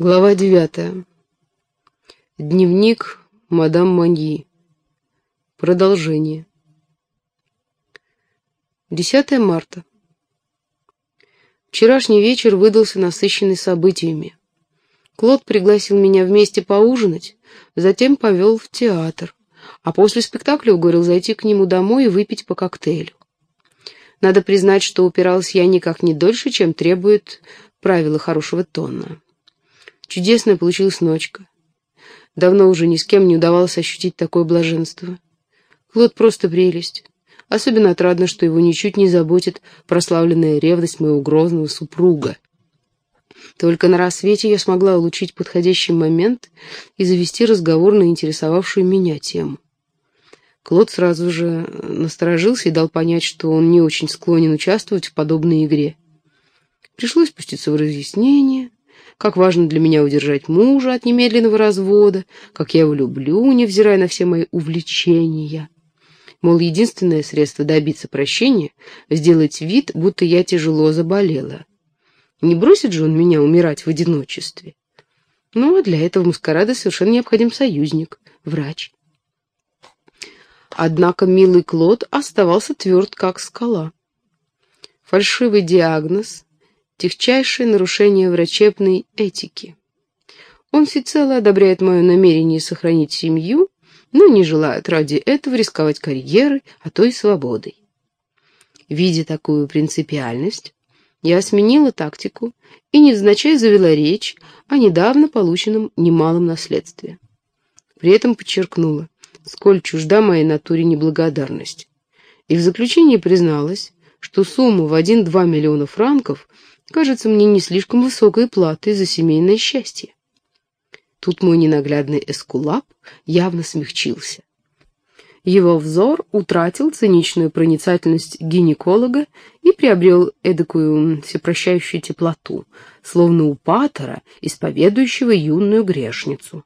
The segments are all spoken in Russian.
Глава девятая. Дневник мадам Маньи. Продолжение. 10 марта. Вчерашний вечер выдался насыщенный событиями. Клод пригласил меня вместе поужинать, затем повел в театр, а после спектакля уговорил зайти к нему домой и выпить по коктейлю. Надо признать, что упирался я никак не дольше, чем требует правила хорошего тона. Чудесная получилась ночка. Давно уже ни с кем не удавалось ощутить такое блаженство. Клод просто прелесть. Особенно отрадно, что его ничуть не заботит прославленная ревность моего грозного супруга. Только на рассвете я смогла улучшить подходящий момент и завести разговор на интересовавшую меня тему. Клод сразу же насторожился и дал понять, что он не очень склонен участвовать в подобной игре. Пришлось спуститься в разъяснение, как важно для меня удержать мужа от немедленного развода, как я его люблю, невзирая на все мои увлечения. Мол, единственное средство добиться прощения — сделать вид, будто я тяжело заболела. Не бросит же он меня умирать в одиночестве. Ну, а для этого маскарада совершенно необходим союзник — врач. Однако милый Клод оставался тверд, как скала. Фальшивый диагноз, Техчайшее нарушение врачебной этики. Он всецело одобряет мое намерение сохранить семью, но не желает ради этого рисковать карьерой, а то и свободой. Видя такую принципиальность, я сменила тактику и невзначай завела речь о недавно полученном немалом наследстве. При этом подчеркнула, сколь чужда моей натуре неблагодарность. И в заключении призналась, что сумма в 1-2 миллиона франков кажется мне не слишком высокой платой за семейное счастье. Тут мой ненаглядный эскулап явно смягчился. Его взор утратил циничную проницательность гинеколога и приобрел эдакую всепрощающую теплоту, словно у патера, исповедующего юную грешницу.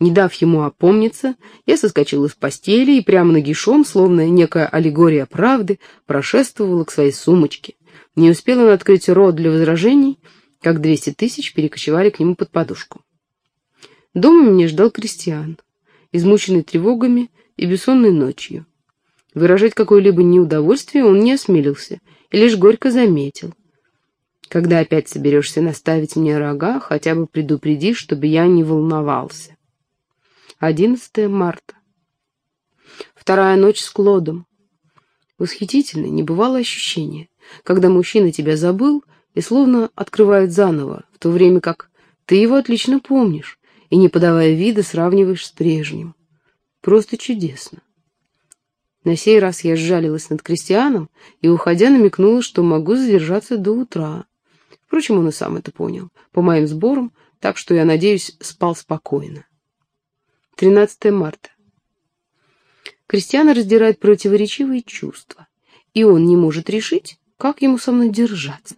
Не дав ему опомниться, я соскочила с постели и прямо нагишом, словно некая аллегория правды, прошествовала к своей сумочке. Не успел он открыть рот для возражений, как двести тысяч перекочевали к нему под подушку. Дома меня ждал крестьян, измученный тревогами и бессонной ночью. Выражать какое-либо неудовольствие он не осмелился и лишь горько заметил. Когда опять соберешься наставить мне рога, хотя бы предупреди, чтобы я не волновался. 11 марта. Вторая ночь с Клодом. Восхитительное, небывалое ощущение когда мужчина тебя забыл и словно открывает заново, в то время как ты его отлично помнишь и, не подавая вида, сравниваешь с прежним. Просто чудесно. На сей раз я сжалилась над крестьяном и, уходя, намекнула, что могу задержаться до утра. Впрочем, он и сам это понял, по моим сборам, так что, я надеюсь, спал спокойно. 13 марта. Крестьяна раздирает противоречивые чувства, и он не может решить, как ему со мной держаться?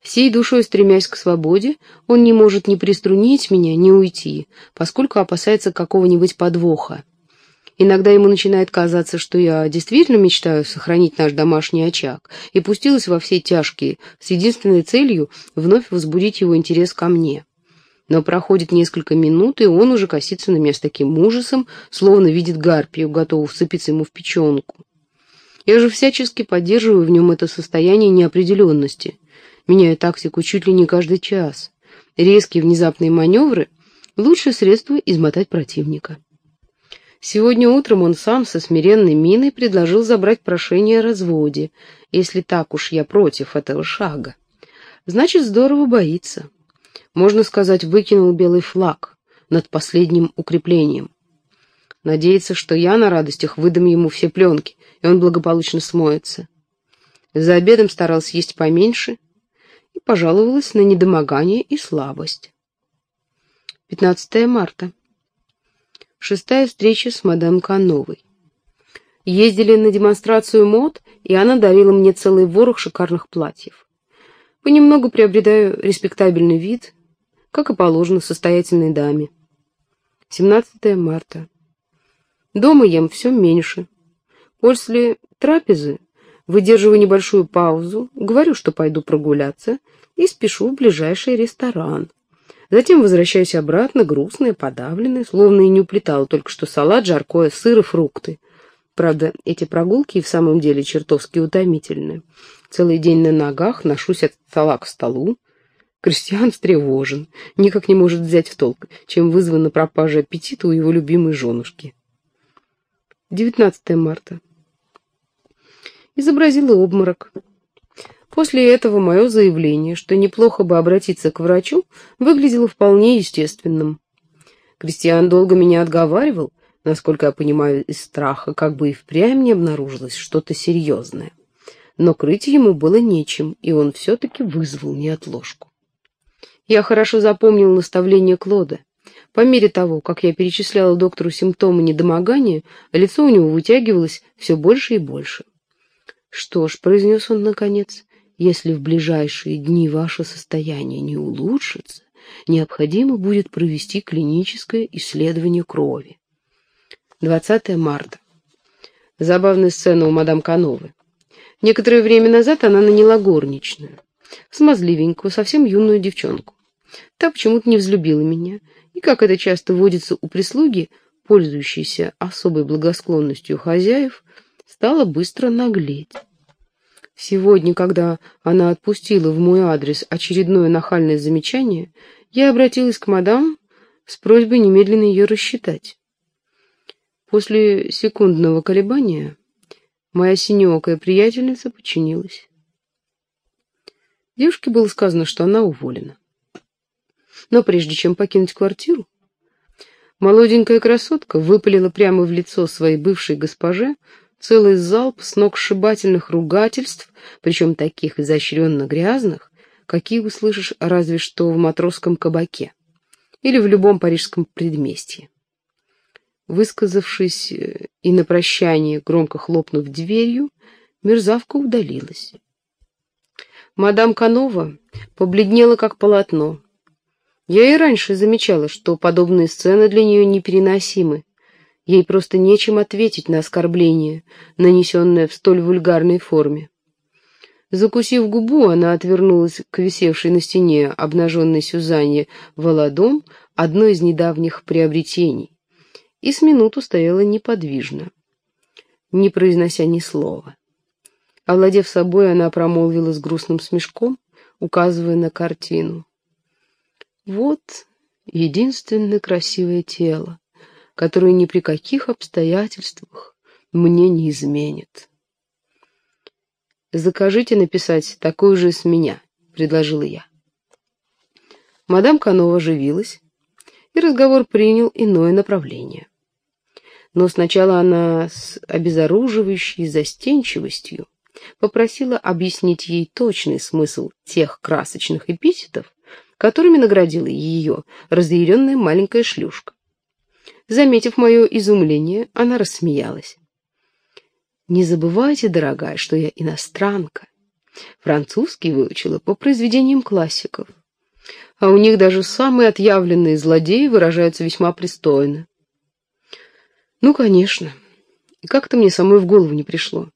Всей душой стремясь к свободе, он не может ни приструнить меня, ни уйти, поскольку опасается какого-нибудь подвоха. Иногда ему начинает казаться, что я действительно мечтаю сохранить наш домашний очаг, и пустилась во все тяжкие, с единственной целью вновь возбудить его интерес ко мне. Но проходит несколько минут, и он уже косится на меня с таким ужасом, словно видит гарпию, готовую вцепиться ему в печенку. Я же всячески поддерживаю в нем это состояние неопределенности, меняя тактику чуть ли не каждый час. Резкие внезапные маневры — лучшее средство измотать противника. Сегодня утром он сам со смиренной миной предложил забрать прошение о разводе, если так уж я против этого шага. Значит, здорово боится. Можно сказать, выкинул белый флаг над последним укреплением. Надеется, что я на радостях выдам ему все пленки, и он благополучно смоется. За обедом старался есть поменьше и пожаловалась на недомогание и слабость. 15 марта. Шестая встреча с мадам Кановой. Ездили на демонстрацию мод, и она дарила мне целый ворох шикарных платьев. Понемногу приобретаю респектабельный вид, как и положено состоятельной даме. 17 марта. Дома ем все меньше. После трапезы выдерживаю небольшую паузу, говорю, что пойду прогуляться, и спешу в ближайший ресторан. Затем возвращаюсь обратно, грустная, подавленная, словно и не уплетала только что салат, жаркое, сыр и фрукты. Правда, эти прогулки и в самом деле чертовски утомительны. Целый день на ногах, ношусь от стола к столу. Кристиан встревожен, никак не может взять в толк, чем вызвана пропажа аппетита у его любимой женушки. 19 марта. Изобразила обморок. После этого мое заявление, что неплохо бы обратиться к врачу, выглядело вполне естественным. Кристиан долго меня отговаривал, насколько я понимаю, из страха, как бы и впрямь не обнаружилось что-то серьезное. Но крыть ему было нечем, и он все-таки вызвал неотложку. Я хорошо запомнил наставление Клода. По мере того, как я перечисляла доктору симптомы недомогания, лицо у него вытягивалось все больше и больше. «Что ж», — произнес он наконец, — «если в ближайшие дни ваше состояние не улучшится, необходимо будет провести клиническое исследование крови. 20 марта. Забавная сцена у мадам Кановы. Некоторое время назад она наняла горничную. Смазливенькую, совсем юную девчонку. Та почему-то не взлюбила меня, и, как это часто водится у прислуги, пользующейся особой благосклонностью хозяев, стала быстро наглеть. Сегодня, когда она отпустила в мой адрес очередное нахальное замечание, я обратилась к мадам с просьбой немедленно ее рассчитать. После секундного колебания моя синеокая приятельница подчинилась. Девушке было сказано, что она уволена. Но прежде чем покинуть квартиру, молоденькая красотка выпалила прямо в лицо своей бывшей госпоже целый залп сногсшибательных ругательств, причем таких изощренно грязных, какие услышишь разве что в матросском кабаке или в любом парижском предместье. Высказавшись э, и на прощание, громко хлопнув дверью, мерзавка удалилась. Мадам Канова побледнела, как полотно. Я и раньше замечала, что подобные сцены для нее непереносимы. Ей просто нечем ответить на оскорбление, нанесенное в столь вульгарной форме. Закусив губу, она отвернулась к висевшей на стене обнаженной Сюзанне Володом, одной из недавних приобретений и с минуту стояла неподвижно, не произнося ни слова. Овладев собой, она промолвила с грустным смешком, указывая на картину. «Вот единственное красивое тело, которое ни при каких обстоятельствах мне не изменит». «Закажите написать такую же с меня», — предложила я. Мадам Канова оживилась, и разговор принял иное направление но сначала она с обезоруживающей застенчивостью попросила объяснить ей точный смысл тех красочных эпитетов, которыми наградила ее разъяренная маленькая шлюшка. Заметив мое изумление, она рассмеялась. «Не забывайте, дорогая, что я иностранка. Французский выучила по произведениям классиков. А у них даже самые отъявленные злодеи выражаются весьма пристойно. Ну, конечно. И как-то мне самой в голову не пришло.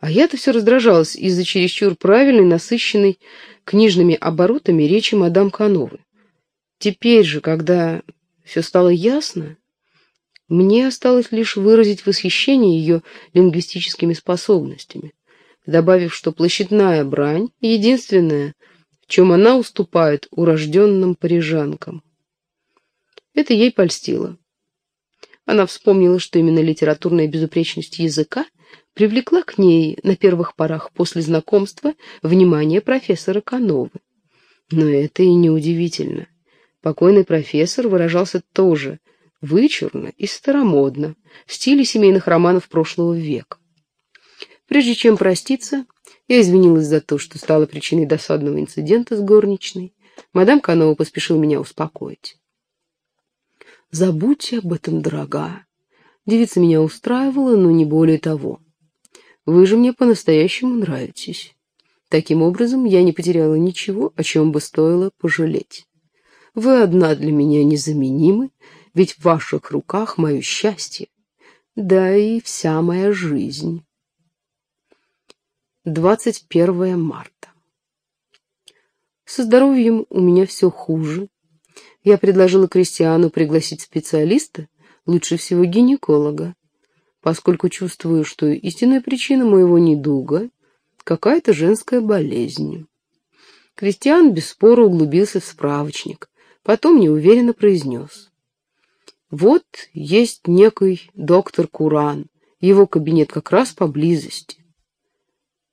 А я-то все раздражалась из-за чересчур правильной, насыщенной книжными оборотами речи мадам Кановы. Теперь же, когда все стало ясно, мне осталось лишь выразить восхищение ее лингвистическими способностями, добавив, что площадная брань — единственное, в чем она уступает урожденным парижанкам. Это ей польстило. Она вспомнила, что именно литературная безупречность языка привлекла к ней на первых порах после знакомства внимание профессора Кановы. Но это и не удивительно. Покойный профессор выражался тоже вычурно и старомодно, в стиле семейных романов прошлого века. Прежде чем проститься, я извинилась за то, что стала причиной досадного инцидента с горничной. Мадам Канова поспешила меня успокоить. Забудьте об этом, дорогая. Девица меня устраивала, но не более того. Вы же мне по-настоящему нравитесь. Таким образом, я не потеряла ничего, о чем бы стоило пожалеть. Вы одна для меня незаменимы, ведь в ваших руках мое счастье, да и вся моя жизнь. 21 марта. Со здоровьем у меня все хуже, Я предложила Кристиану пригласить специалиста, лучше всего гинеколога, поскольку чувствую, что истинная причина моего недуга — какая-то женская болезнь. Кристиан без спора углубился в справочник, потом неуверенно произнес. «Вот есть некий доктор Куран, его кабинет как раз поблизости.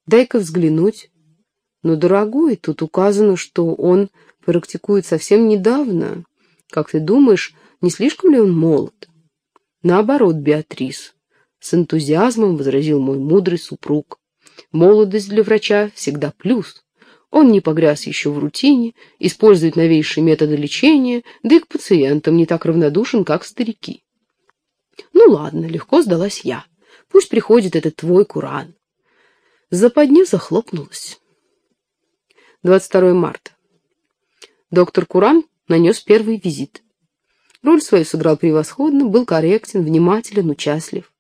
Дай-ка взглянуть. Но, дорогой, тут указано, что он практикует совсем недавно. Как ты думаешь, не слишком ли он молод? Наоборот, Беатрис, с энтузиазмом возразил мой мудрый супруг. Молодость для врача всегда плюс. Он не погряз еще в рутине, использует новейшие методы лечения, да и к пациентам не так равнодушен, как старики. Ну ладно, легко сдалась я. Пусть приходит этот твой Куран. Западня захлопнулась. 22 марта. Доктор Куран нанес первый визит. Роль свою сыграл превосходно, был корректен, внимателен, участлив.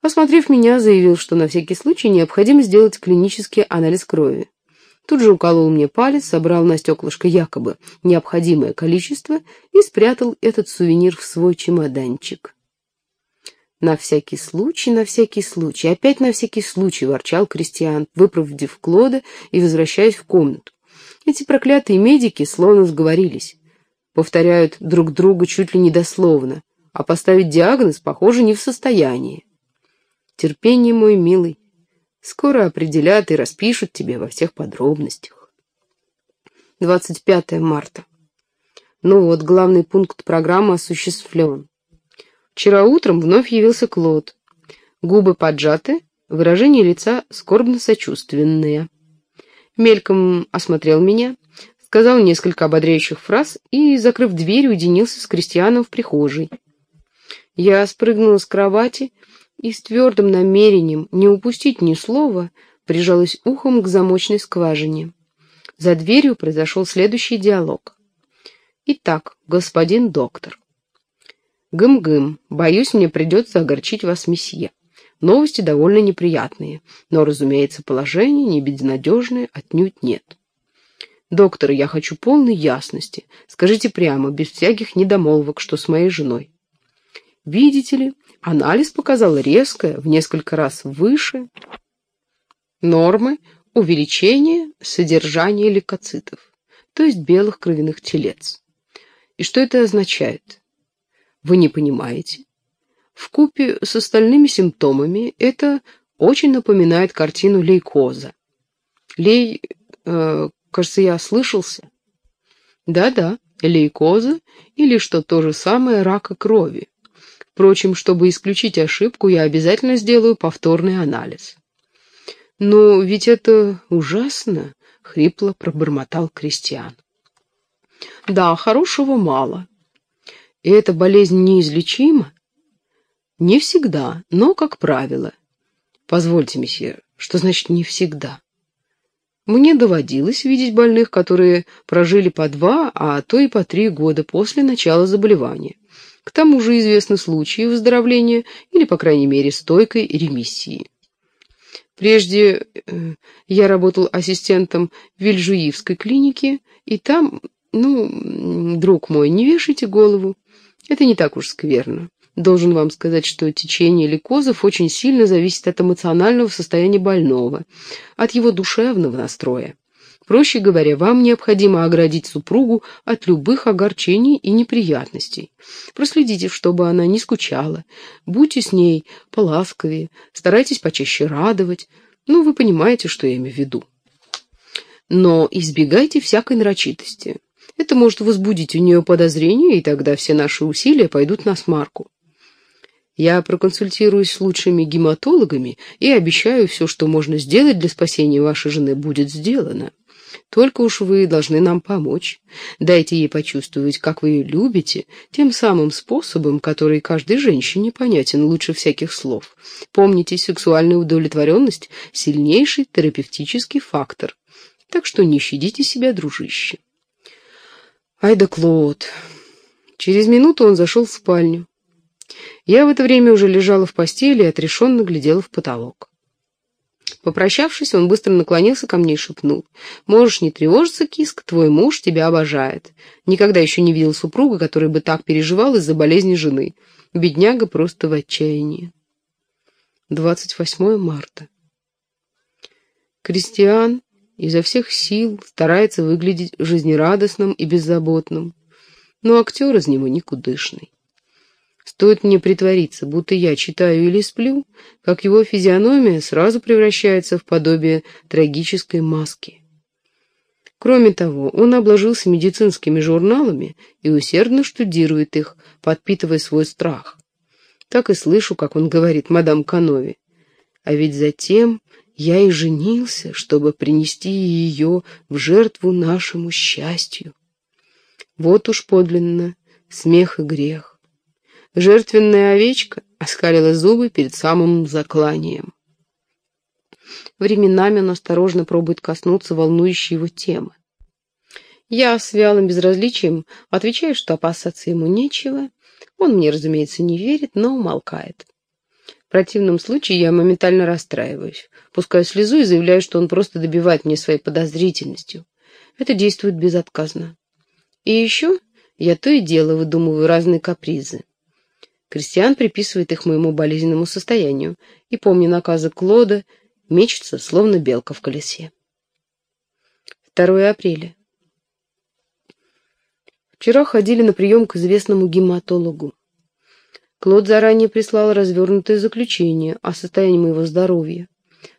Осмотрев меня, заявил, что на всякий случай необходимо сделать клинический анализ крови. Тут же уколол мне палец, собрал на стеклышко якобы необходимое количество и спрятал этот сувенир в свой чемоданчик. «На всякий случай, на всякий случай, опять на всякий случай», — ворчал Кристиан, выправдив Клода и возвращаясь в комнату. Эти проклятые медики словно сговорились. Повторяют друг друга чуть ли не дословно, а поставить диагноз, похоже, не в состоянии. Терпение, мой милый, скоро определят и распишут тебе во всех подробностях. 25 марта. Ну вот, главный пункт программы осуществлен. Вчера утром вновь явился Клод. Губы поджаты, выражение лица скорбно-сочувственное. Мельком осмотрел меня, сказал несколько ободряющих фраз и, закрыв дверь, уединился с крестьяном в прихожей. Я спрыгнула с кровати и с твердым намерением не упустить ни слова прижалась ухом к замочной скважине. За дверью произошел следующий диалог. «Итак, господин доктор, Гым-гым, боюсь, мне придется огорчить вас, месье. Новости довольно неприятные, но, разумеется, положение не безнадежное отнюдь нет. Доктор, я хочу полной ясности. Скажите прямо, без всяких недомолвок, что с моей женой. Видите ли, анализ показал резкое, в несколько раз выше нормы увеличение содержания лейкоцитов, то есть белых кровяных телец. И что это означает? Вы не понимаете? В купе с остальными симптомами это очень напоминает картину лейкоза. Лей... Э, кажется, я ослышался. Да-да, лейкоза или, что то же самое, рака крови. Впрочем, чтобы исключить ошибку, я обязательно сделаю повторный анализ. «Но ведь это ужасно!» — хрипло пробормотал Кристиан. «Да, хорошего мало. И эта болезнь неизлечима? Не всегда, но как правило. Позвольте, месье, что значит «не всегда»? Мне доводилось видеть больных, которые прожили по два, а то и по три года после начала заболевания. К тому же известны случаи выздоровления или, по крайней мере, стойкой ремиссии. Прежде э, я работал ассистентом в Вильжуивской клинике, и там, ну, друг мой, не вешайте голову, это не так уж скверно. Должен вам сказать, что течение лейкозов очень сильно зависит от эмоционального состояния больного, от его душевного настроя. Проще говоря, вам необходимо оградить супругу от любых огорчений и неприятностей. Проследите, чтобы она не скучала. Будьте с ней поласковее, старайтесь почаще радовать. Ну, вы понимаете, что я имею в виду. Но избегайте всякой нарочитости. Это может возбудить у нее подозрения, и тогда все наши усилия пойдут на смарку. Я проконсультируюсь с лучшими гематологами и обещаю, все, что можно сделать для спасения вашей жены, будет сделано. Только уж вы должны нам помочь. Дайте ей почувствовать, как вы ее любите, тем самым способом, который каждой женщине понятен лучше всяких слов. Помните, сексуальная удовлетворенность — сильнейший терапевтический фактор. Так что не щадите себя, дружище. Ай да Клод. Через минуту он зашел в спальню. Я в это время уже лежала в постели и отрешенно глядела в потолок. Попрощавшись, он быстро наклонился ко мне и шепнул. «Можешь не тревожиться, киска, твой муж тебя обожает. Никогда еще не видел супруга, который бы так переживал из-за болезни жены. Бедняга просто в отчаянии». 28 марта. Кристиан изо всех сил старается выглядеть жизнерадостным и беззаботным, но актер из него никудышный. Стоит мне притвориться, будто я читаю или сплю, как его физиономия сразу превращается в подобие трагической маски. Кроме того, он обложился медицинскими журналами и усердно штудирует их, подпитывая свой страх. Так и слышу, как он говорит мадам Канови. А ведь затем я и женился, чтобы принести ее в жертву нашему счастью. Вот уж подлинно смех и грех. Жертвенная овечка оскалила зубы перед самым закланием. Временами он осторожно пробует коснуться волнующей его темы. Я с вялым безразличием отвечаю, что опасаться ему нечего. Он мне, разумеется, не верит, но умолкает. В противном случае я моментально расстраиваюсь, пускаю слезу и заявляю, что он просто добивает мне своей подозрительностью. Это действует безотказно. И еще я то и дело выдумываю разные капризы. Кристиан приписывает их моему болезненному состоянию и, помня наказы Клода, мечется, словно белка в колесе. 2 апреля. Вчера ходили на прием к известному гематологу. Клод заранее прислал развернутое заключение о состоянии моего здоровья.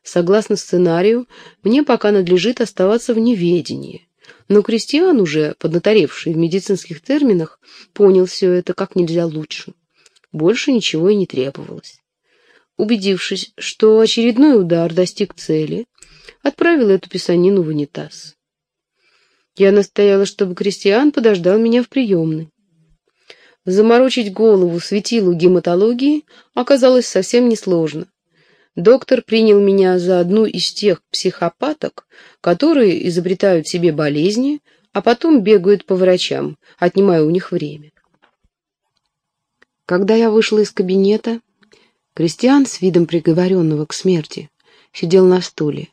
Согласно сценарию, мне пока надлежит оставаться в неведении. Но Кристиан, уже поднаторевший в медицинских терминах, понял все это как нельзя лучше. Больше ничего и не требовалось. Убедившись, что очередной удар достиг цели, отправил эту писанину в унитаз. Я настояла, чтобы Кристиан подождал меня в приемной. Заморочить голову светилу гематологии оказалось совсем несложно. Доктор принял меня за одну из тех психопаток, которые изобретают себе болезни, а потом бегают по врачам, отнимая у них время. Когда я вышла из кабинета, Кристиан с видом приговоренного к смерти сидел на стуле.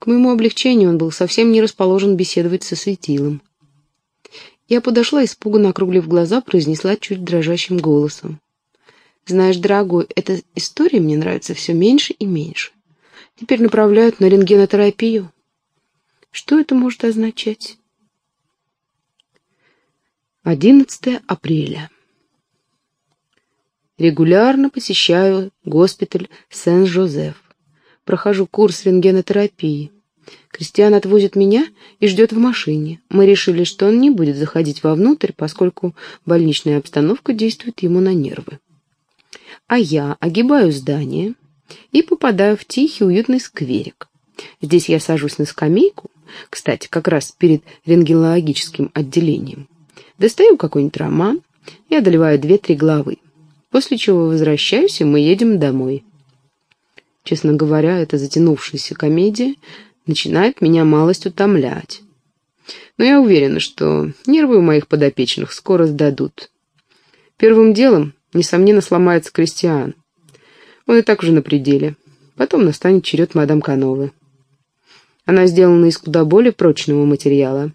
К моему облегчению он был совсем не расположен беседовать со светилом. Я подошла, испуганно округлив глаза, произнесла чуть дрожащим голосом. «Знаешь, дорогой, эта история мне нравится все меньше и меньше. Теперь направляют на рентгенотерапию. Что это может означать?» 11 апреля. Регулярно посещаю госпиталь Сен-Жозеф. Прохожу курс рентгенотерапии. Кристиан отвозит меня и ждет в машине. Мы решили, что он не будет заходить вовнутрь, поскольку больничная обстановка действует ему на нервы. А я огибаю здание и попадаю в тихий уютный скверик. Здесь я сажусь на скамейку, кстати, как раз перед рентгенологическим отделением. Достаю какой-нибудь роман и одолеваю две-три главы после чего возвращаюсь, и мы едем домой. Честно говоря, эта затянувшаяся комедия начинает меня малость утомлять. Но я уверена, что нервы у моих подопечных скоро сдадут. Первым делом, несомненно, сломается Кристиан. Он и так уже на пределе. Потом настанет черед мадам Кановы. Она сделана из куда более прочного материала.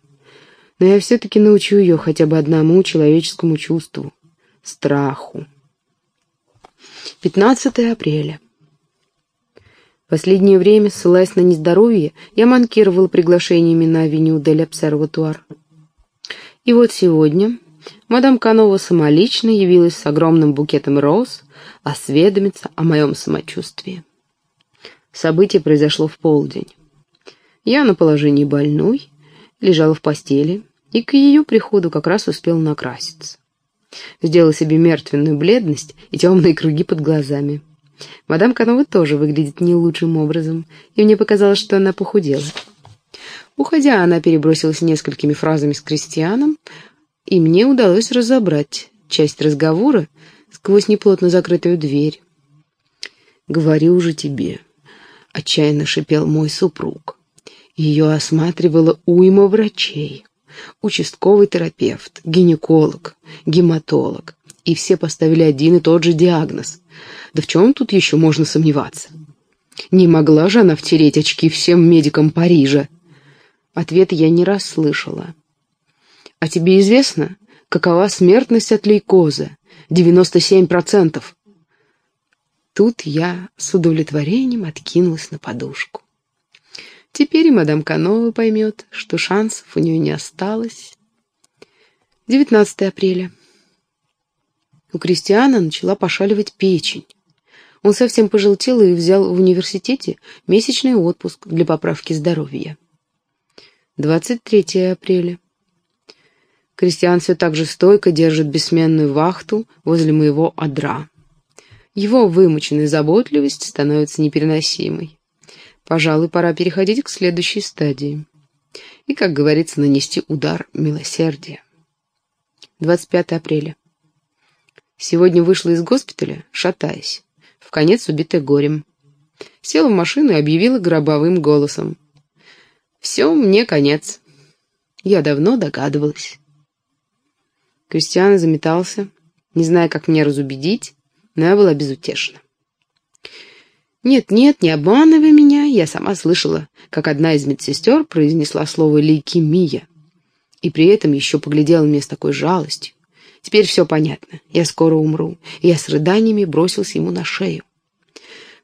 Но я все-таки научу ее хотя бы одному человеческому чувству — страху. 15 апреля. Последнее время, ссылаясь на нездоровье, я манкировала приглашениями на авеню Дель Обсерватуар. И вот сегодня мадам Канова самолично явилась с огромным букетом роз осведомиться о моем самочувствии. Событие произошло в полдень. Я на положении больной, лежала в постели, и к ее приходу как раз успел накраситься. Сделала себе мертвенную бледность и темные круги под глазами. Мадам Канова тоже выглядит не лучшим образом, и мне показалось, что она похудела. Уходя, она перебросилась несколькими фразами с крестьяном, и мне удалось разобрать часть разговора сквозь неплотно закрытую дверь. «Говорю же тебе», — отчаянно шипел мой супруг. Ее осматривала уйма врачей участковый терапевт, гинеколог, гематолог. И все поставили один и тот же диагноз. Да в чем тут еще можно сомневаться? Не могла же она втереть очки всем медикам Парижа? Ответ я не расслышала. А тебе известно, какова смертность от лейкоза? 97%. Тут я с удовлетворением откинулась на подушку. Теперь и мадам Канова поймет, что шансов у нее не осталось. 19 апреля. У Кристиана начала пошаливать печень. Он совсем пожелтел и взял в университете месячный отпуск для поправки здоровья. 23 апреля. Кристиан все так же стойко держит бессменную вахту возле моего одра. Его вымученная заботливость становится непереносимой. Пожалуй, пора переходить к следующей стадии. И, как говорится, нанести удар милосердия. 25 апреля. Сегодня вышла из госпиталя, шатаясь, в конец убитая горем. Села в машину и объявила гробовым голосом. «Все, мне конец». Я давно догадывалась. Кристиан заметался, не зная, как меня разубедить, но я была безутешна. «Нет-нет, не обманывай меня, я сама слышала, как одна из медсестер произнесла слово «лейкемия» и при этом еще поглядела мне с такой жалостью. Теперь все понятно. Я скоро умру. И я с рыданиями бросился ему на шею.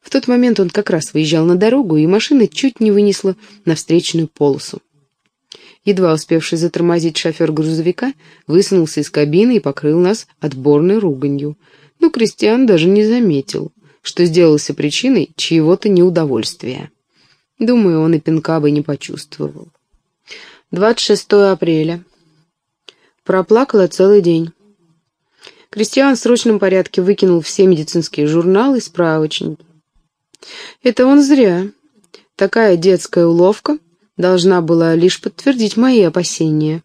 В тот момент он как раз выезжал на дорогу, и машина чуть не вынесла на встречную полосу. Едва успевший затормозить шофер грузовика высунулся из кабины и покрыл нас отборной руганью. Но Кристиан даже не заметил, что сделался причиной чьего-то неудовольствия. Думаю, он и пинка бы не почувствовал. 26 апреля. Проплакала целый день. Кристиан в срочном порядке выкинул все медицинские журналы и справочники. Это он зря. Такая детская уловка должна была лишь подтвердить мои опасения.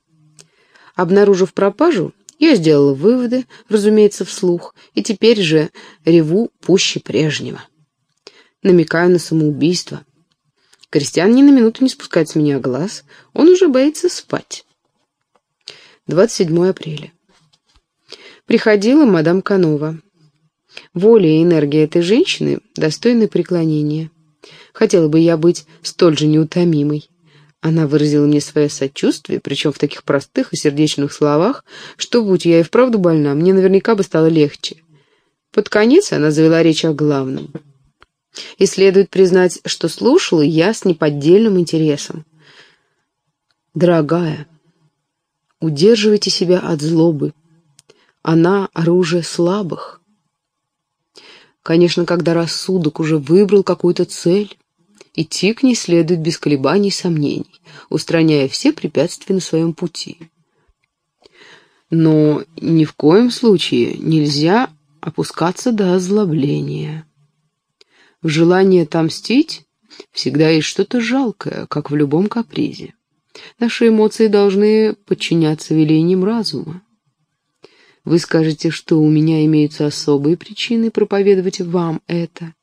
Обнаружив пропажу, я сделала выводы, разумеется, вслух, и теперь же реву пуще прежнего. Намекаю на самоубийство. Кристиан ни на минуту не спускает с меня глаз, он уже боится спать. 27 апреля. Приходила мадам Канова. Воля и энергия этой женщины достойны преклонения. Хотела бы я быть столь же неутомимой. Она выразила мне свое сочувствие, причем в таких простых и сердечных словах, что, будь я и вправду больна, мне наверняка бы стало легче. Под конец она завела речь о главном — и следует признать, что слушала я с неподдельным интересом. Дорогая, удерживайте себя от злобы. Она — оружие слабых. Конечно, когда рассудок уже выбрал какую-то цель, идти к ней следует без колебаний и сомнений, устраняя все препятствия на своем пути. Но ни в коем случае нельзя опускаться до озлобления. В желании отомстить всегда есть что-то жалкое, как в любом капризе. Наши эмоции должны подчиняться велениям разума. Вы скажете, что у меня имеются особые причины проповедовать вам это.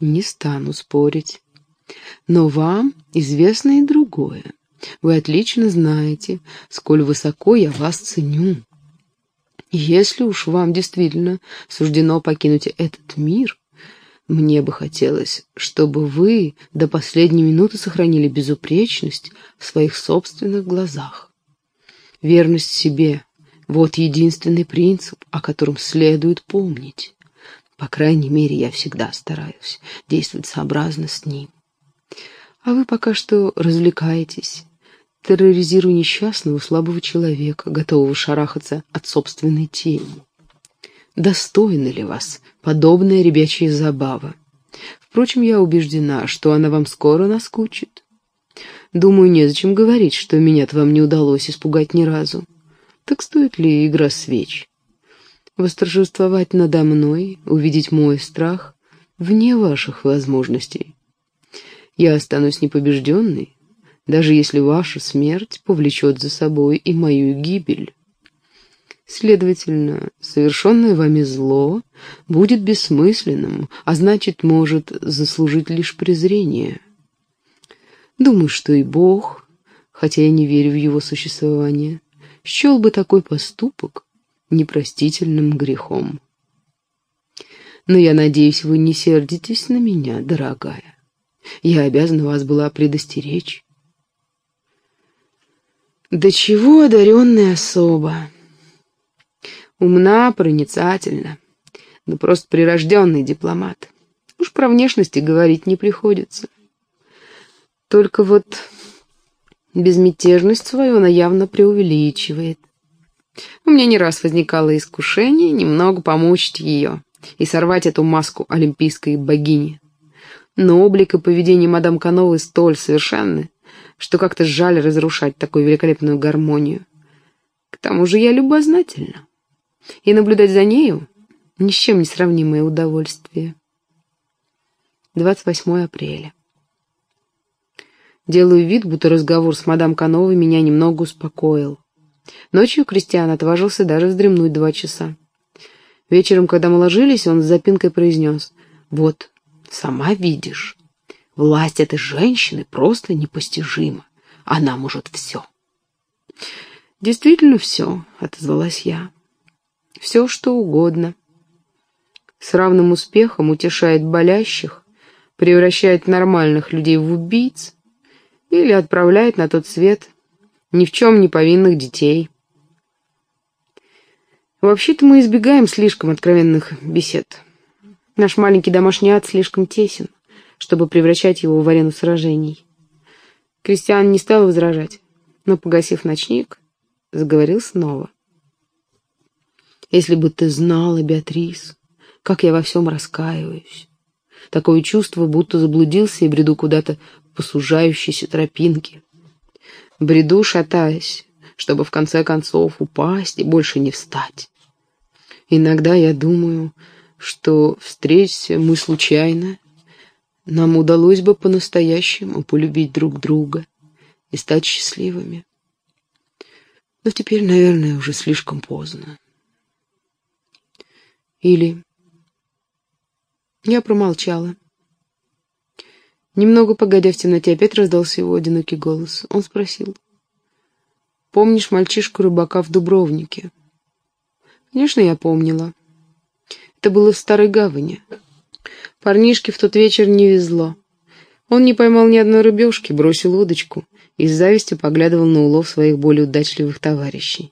Не стану спорить. Но вам известно и другое. Вы отлично знаете, сколь высоко я вас ценю. Если уж вам действительно суждено покинуть этот мир, мне бы хотелось, чтобы вы до последней минуты сохранили безупречность в своих собственных глазах. Верность себе — вот единственный принцип, о котором следует помнить. По крайней мере, я всегда стараюсь действовать сообразно с ним. А вы пока что развлекаетесь, терроризируя несчастного слабого человека, готового шарахаться от собственной тени. Достойна ли вас подобная ребячья забава? Впрочем, я убеждена, что она вам скоро наскучит. Думаю, незачем говорить, что меня-то вам не удалось испугать ни разу. Так стоит ли игра свеч? Восторжествовать надо мной, увидеть мой страх вне ваших возможностей. Я останусь непобежденной, даже если ваша смерть повлечет за собой и мою гибель. Следовательно, совершенное вами зло будет бессмысленным, а значит, может заслужить лишь презрение. Думаю, что и Бог, хотя я не верю в его существование, счел бы такой поступок непростительным грехом. Но я надеюсь, вы не сердитесь на меня, дорогая. Я обязана вас была предостеречь. До чего одаренная особа? Умна, проницательна, но просто прирожденный дипломат. Уж про внешности говорить не приходится. Только вот безмятежность свою она явно преувеличивает. У меня не раз возникало искушение немного помучить ее и сорвать эту маску олимпийской богини. Но облик и поведение мадам Кановой столь совершенны, что как-то жаль разрушать такую великолепную гармонию. К тому же я любознательна, и наблюдать за нею — ни с чем не сравнимое удовольствие. 28 апреля. Делаю вид, будто разговор с мадам Кановой меня немного успокоил. Ночью Кристиан отважился даже вздремнуть два часа. Вечером, когда мы ложились, он с запинкой произнес «Вот, сама видишь, власть этой женщины просто непостижима. Она может все». «Действительно все», — отозвалась я. «Все, что угодно». С равным успехом утешает болящих, превращает нормальных людей в убийц, или отправляет на тот свет ни в чем не повинных детей. Вообще-то мы избегаем слишком откровенных бесед. Наш маленький домашний ад слишком тесен, чтобы превращать его в арену сражений. Кристиан не стал возражать, но, погасив ночник, заговорил снова. «Если бы ты знала, Беатрис, как я во всем раскаиваюсь. Такое чувство, будто заблудился и бреду куда-то по сужающейся тропинке. Бреду, шатаясь, чтобы в конце концов упасть и больше не встать. Иногда я думаю, что, встреться мы случайно, нам удалось бы по-настоящему полюбить друг друга и стать счастливыми. Но теперь, наверное, уже слишком поздно. Или... Я промолчала. Немного погодя в темноте опять раздался его одинокий голос. Он спросил. «Помнишь мальчишку-рыбака в Дубровнике?» «Конечно, я помнила. Это было в Старой Гавани. Парнишке в тот вечер не везло. Он не поймал ни одной рыбешки, бросил удочку и с завистью поглядывал на улов своих более удачливых товарищей.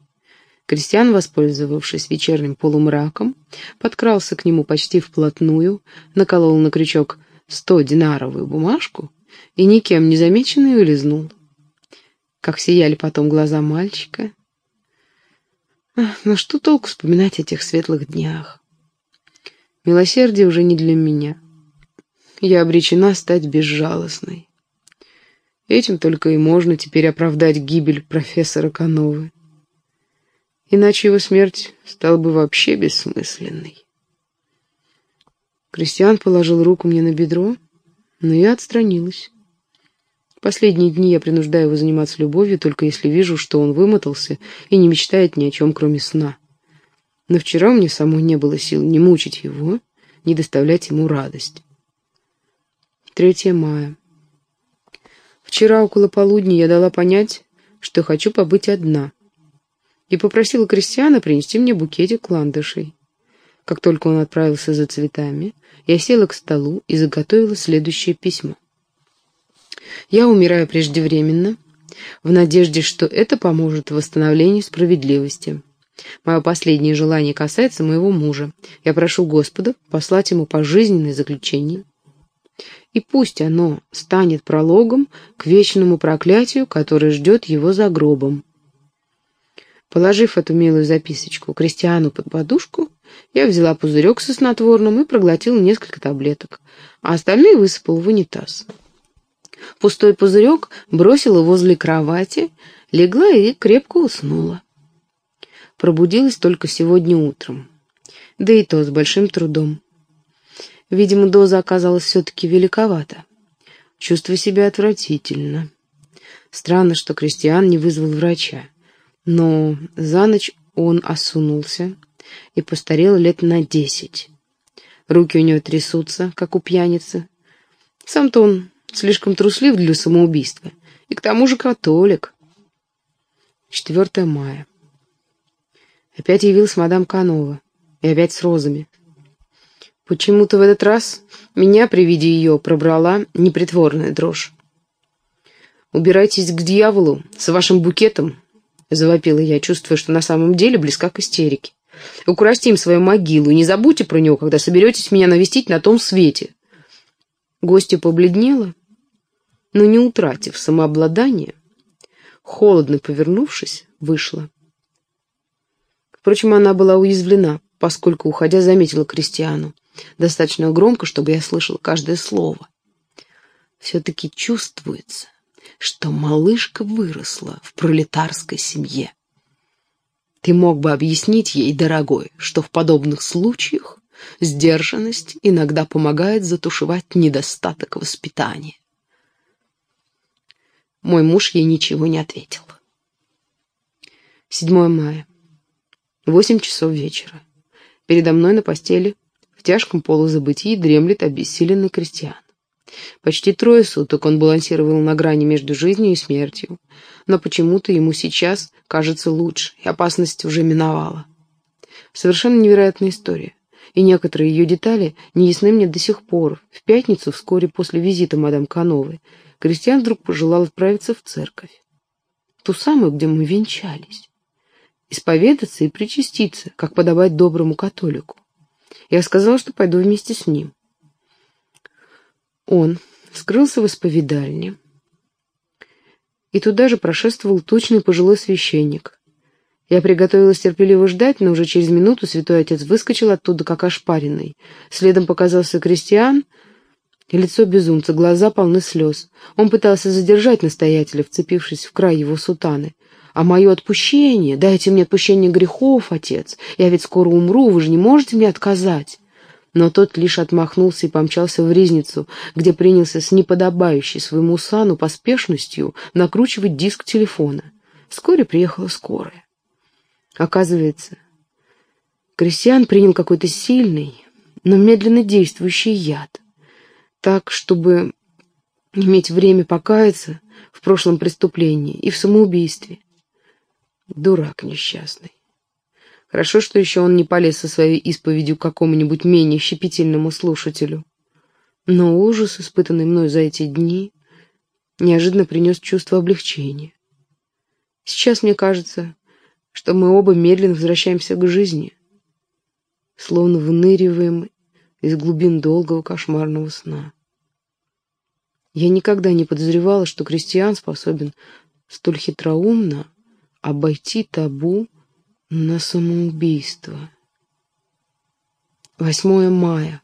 Крестьян, воспользовавшись вечерним полумраком, подкрался к нему почти вплотную, наколол на крючок сто динаровую бумажку и никем не замеченный улизнул. Как сияли потом глаза мальчика. Ах, ну что толку вспоминать о тех светлых днях? Милосердие уже не для меня. Я обречена стать безжалостной. Этим только и можно теперь оправдать гибель профессора Кановы. Иначе его смерть стала бы вообще бессмысленной. Кристиан положил руку мне на бедро, но я отстранилась. Последние дни я принуждаю его заниматься любовью, только если вижу, что он вымотался и не мечтает ни о чем, кроме сна. Но вчера у меня самой не было сил ни мучить его, ни доставлять ему радость. 3 мая. Вчера около полудня я дала понять, что хочу побыть одна, и попросила Кристиана принести мне букетик ландышей. Как только он отправился за цветами, я села к столу и заготовила следующее письмо. Я умираю преждевременно, в надежде, что это поможет в восстановлении справедливости. Мое последнее желание касается моего мужа. Я прошу Господа послать ему пожизненное заключение. И пусть оно станет прологом к вечному проклятию, которое ждет его за гробом. Положив эту милую записочку Кристиану под подушку, я взяла пузырек со снотворным и проглотила несколько таблеток, а остальные высыпала в унитаз. Пустой пузырек бросила возле кровати, легла и крепко уснула. Пробудилась только сегодня утром, да и то с большим трудом. Видимо, доза оказалась все-таки великовата. Чувствую себя отвратительно. Странно, что Кристиан не вызвал врача. Но за ночь он осунулся и постарел лет на десять. Руки у него трясутся, как у пьяницы. Сам-то он слишком труслив для самоубийства. И к тому же католик. 4 мая. Опять явилась мадам Канова. И опять с розами. Почему-то в этот раз меня при виде ее пробрала непритворная дрожь. «Убирайтесь к дьяволу с вашим букетом», — завопила я, чувствуя, что на самом деле близка к истерике. «Украсьте им свою могилу и не забудьте про него, когда соберетесь меня навестить на том свете». Гостья побледнела, но, не утратив самообладание, холодно повернувшись, вышла. Впрочем, она была уязвлена, поскольку, уходя, заметила Кристиану достаточно громко, чтобы я слышал каждое слово. Все-таки чувствуется, что малышка выросла в пролетарской семье. Ты мог бы объяснить ей, дорогой, что в подобных случаях сдержанность иногда помогает затушевать недостаток воспитания. Мой муж ей ничего не ответил. 7 мая. Восемь часов вечера. Передо мной на постели тяжком полузабытии дремлет обессиленный крестьян. Почти трое суток он балансировал на грани между жизнью и смертью, но почему-то ему сейчас кажется лучше, и опасность уже миновала. Совершенно невероятная история, и некоторые ее детали не ясны мне до сих пор. В пятницу, вскоре после визита мадам Кановой, крестьян вдруг пожелал отправиться в церковь. Ту самую, где мы венчались. Исповедаться и причаститься, как подобает доброму католику. Я сказала, что пойду вместе с ним. Он скрылся в исповедальне, и туда же прошествовал тучный пожилой священник. Я приготовилась терпеливо ждать, но уже через минуту святой отец выскочил оттуда, как ошпаренный. Следом показался крестьян, лицо безумца, глаза полны слез. Он пытался задержать настоятеля, вцепившись в край его сутаны. А мое отпущение? Дайте мне отпущение грехов, отец. Я ведь скоро умру, вы же не можете мне отказать. Но тот лишь отмахнулся и помчался в ризницу, где принялся с неподобающей своему сану поспешностью накручивать диск телефона. Вскоре приехала скорая. Оказывается, Кристиан принял какой-то сильный, но медленно действующий яд. Так, чтобы иметь время покаяться в прошлом преступлении и в самоубийстве. Дурак несчастный. Хорошо, что еще он не полез со своей исповедью к какому-нибудь менее щепетильному слушателю. Но ужас, испытанный мной за эти дни, неожиданно принес чувство облегчения. Сейчас мне кажется, что мы оба медленно возвращаемся к жизни, словно выныриваем из глубин долгого кошмарного сна. Я никогда не подозревала, что крестьян способен столь хитроумно обойти табу на самоубийство. 8 мая.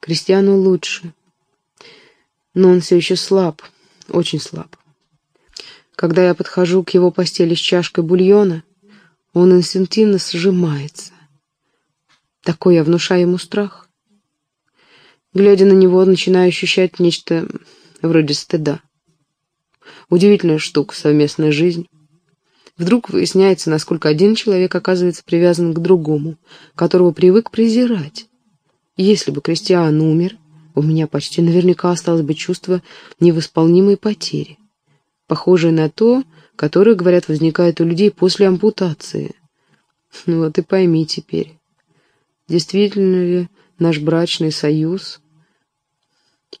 Кристиану лучше, но он все еще слаб, очень слаб. Когда я подхожу к его постели с чашкой бульона, он инстинктивно сжимается. Такой я внушаю ему страх. Глядя на него, начинаю ощущать нечто вроде стыда. Удивительная штука, совместная жизнь. Вдруг выясняется, насколько один человек оказывается привязан к другому, которого привык презирать. Если бы Кристиан умер, у меня почти наверняка осталось бы чувство невосполнимой потери, похожее на то, которое, говорят, возникает у людей после ампутации. Ну вот и пойми теперь, действительно ли наш брачный союз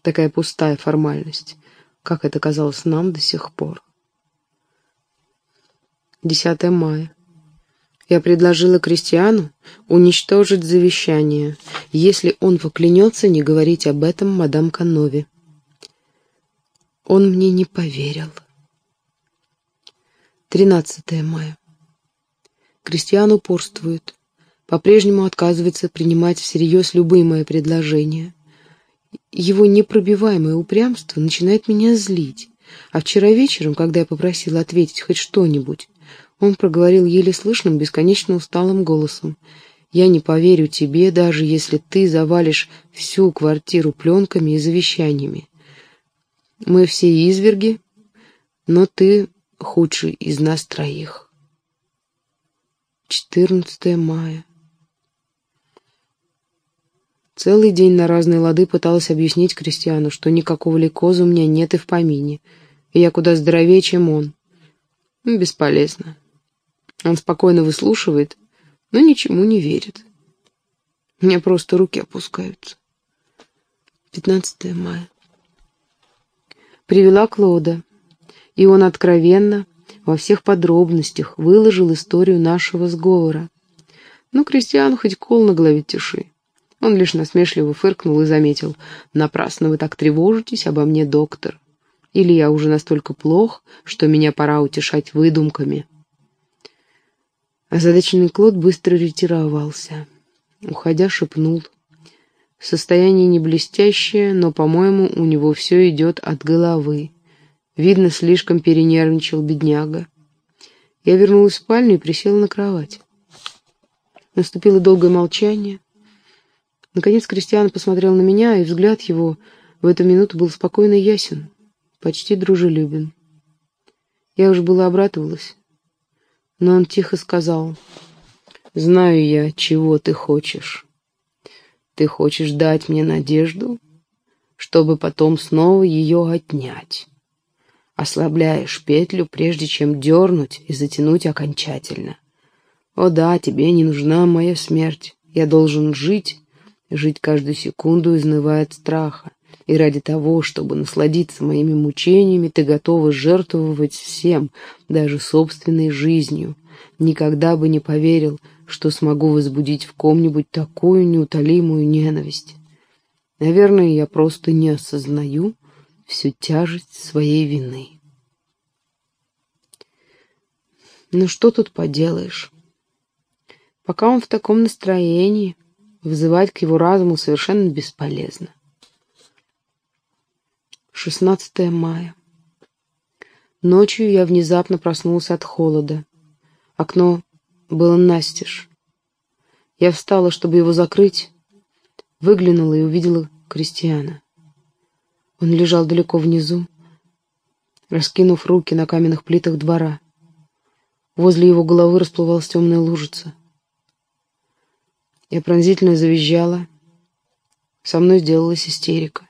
такая пустая формальность, как это казалось нам до сих пор. 10 мая. Я предложила Кристиану уничтожить завещание, если он поклянется не говорить об этом мадам Канове. Он мне не поверил. 13 мая. Кристиан упорствует, по-прежнему отказывается принимать всерьез любые мои предложения. Его непробиваемое упрямство начинает меня злить. А вчера вечером, когда я попросила ответить хоть что-нибудь, он проговорил еле слышным, бесконечно усталым голосом. «Я не поверю тебе, даже если ты завалишь всю квартиру пленками и завещаниями. Мы все изверги, но ты худший из нас троих». 14 мая. Целый день на разные лады пыталась объяснить Кристиану, что никакого лейкоза у меня нет и в помине, и я куда здоровее, чем он. Бесполезно. Он спокойно выслушивает, но ничему не верит. У меня просто руки опускаются. 15 мая. Привела Клода, и он откровенно, во всех подробностях, выложил историю нашего сговора. Ну, Кристиан хоть кол на голове тиши. Он лишь насмешливо фыркнул и заметил. «Напрасно вы так тревожитесь обо мне, доктор. Или я уже настолько плох, что меня пора утешать выдумками». Озадаченный Клод быстро ретировался. Уходя, шепнул. Состояние не блестящее, но, по-моему, у него все идет от головы. Видно, слишком перенервничал бедняга. Я вернулась в спальню и присела на кровать. Наступило долгое молчание. Наконец Кристиан посмотрел на меня, и взгляд его в эту минуту был спокойно ясен, почти дружелюбен. Я уж была обратывалась, но он тихо сказал, «Знаю я, чего ты хочешь. Ты хочешь дать мне надежду, чтобы потом снова ее отнять. Ослабляешь петлю, прежде чем дернуть и затянуть окончательно. О да, тебе не нужна моя смерть. Я должен жить, жить каждую секунду, изнывая от страха. И ради того, чтобы насладиться моими мучениями, ты готова жертвовать всем, даже собственной жизнью. Никогда бы не поверил, что смогу возбудить в ком-нибудь такую неутолимую ненависть. Наверное, я просто не осознаю всю тяжесть своей вины. Ну что тут поделаешь? Пока он в таком настроении, Вызывать к его разуму совершенно бесполезно. 16 мая. Ночью я внезапно проснулся от холода. Окно было настежь. Я встала, чтобы его закрыть, выглянула и увидела Кристиана. Он лежал далеко внизу, раскинув руки на каменных плитах двора. Возле его головы расплывалась темная лужица. Я пронзительно завизжала. Со мной сделалась истерика.